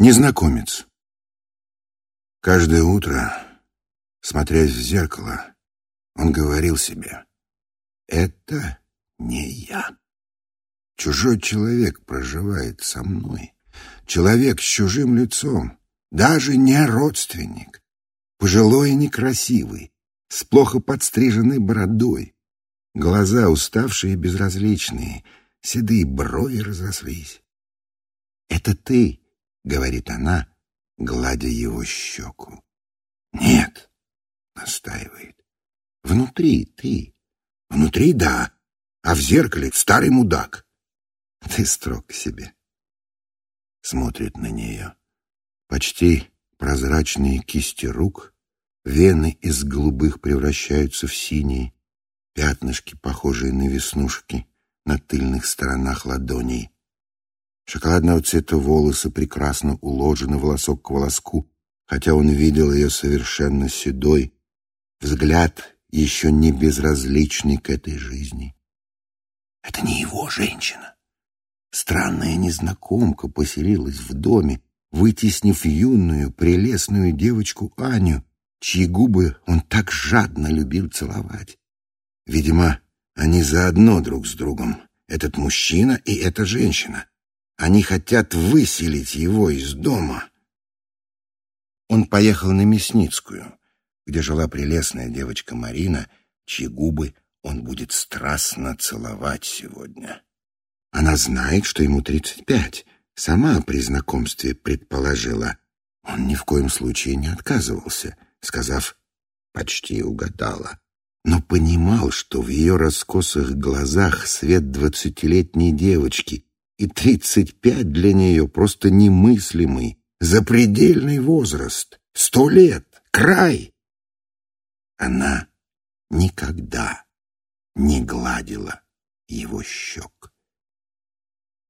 Незнакомец. Каждое утро, смотрясь в зеркало, он говорил себе, «Это не я. Чужой человек проживает со мной. Человек с чужим лицом, даже не родственник, пожилой и некрасивый, с плохо подстриженной бородой, глаза уставшие и безразличные, седые брови разослись. «Это ты», — говорит она, гладя его щеку. «Нет», — настаивает, — «внутри ты. Внутри — да, а в зеркале — старый мудак. Ты строг к себе». Смотрит на нее. Почти прозрачные кисти рук, вены из голубых превращаются в синие, пятнышки, похожие на веснушки, на тыльных сторонах ладоней. Шоколадного цвета волосы прекрасно уложены волосок к волоску, хотя он видел ее совершенно седой, взгляд еще не безразличный к этой жизни. Это не его женщина. Странная незнакомка поселилась в доме, вытеснив юную, прелестную девочку Аню, чьи губы он так жадно любил целовать. Видимо, они заодно друг с другом, этот мужчина и эта женщина. Они хотят выселить его из дома. Он поехал на Мясницкую, где жила прелестная девочка Марина, чьи губы он будет страстно целовать сегодня. Она знает, что ему тридцать пять. Сама при знакомстве предположила. Он ни в коем случае не отказывался, сказав «почти угадала» но понимал, что в ее раскосых глазах свет двадцатилетней девочки, и тридцать пять для нее просто немыслимый, запредельный возраст, сто лет, край. Она никогда не гладила его щек.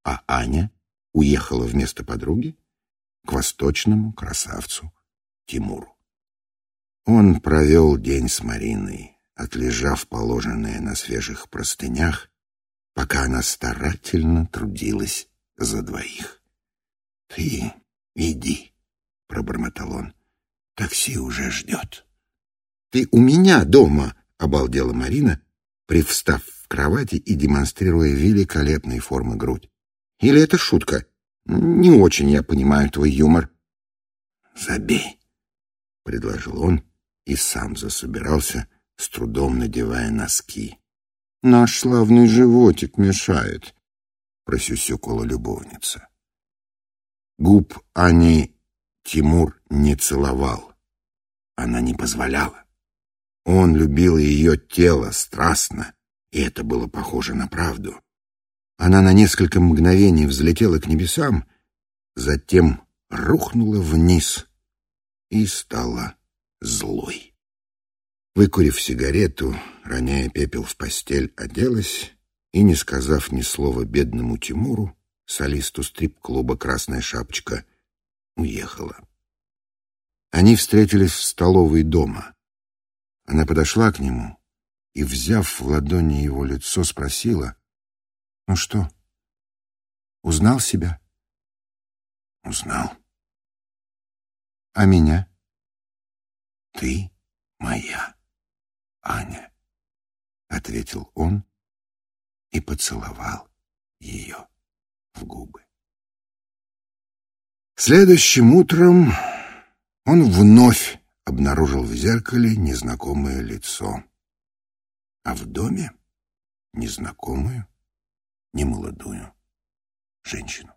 А Аня уехала вместо подруги к восточному красавцу Тимуру. Он провел день с Мариной, отлежав положенное на свежих простынях, пока она старательно трудилась за двоих. — Ты иди, — пробормотал он, — такси уже ждет. — Ты у меня дома, — обалдела Марина, привстав в кровати и демонстрируя великолепной формы грудь. — Или это шутка? Не очень я понимаю твой юмор. — Забей, — предложил он и сам засобирался, с трудом надевая носки. «Наш славный животик мешает», — просюсюкала любовница. Губ Ани Тимур не целовал. Она не позволяла. Он любил ее тело страстно, и это было похоже на правду. Она на несколько мгновений взлетела к небесам, затем рухнула вниз и стала злой. Выкурив сигарету, роняя пепел в постель, оделась и, не сказав ни слова бедному Тимуру, солисту стрип-клуба «Красная шапочка», уехала. Они встретились в столовой дома. Она подошла к нему и, взяв в ладони его лицо, спросила, «Ну что, узнал себя?» «Узнал». «А меня?» «Ты моя». Аня, — ответил он и поцеловал ее в губы. Следующим утром он вновь обнаружил в зеркале незнакомое лицо, а в доме незнакомую, немолодую женщину.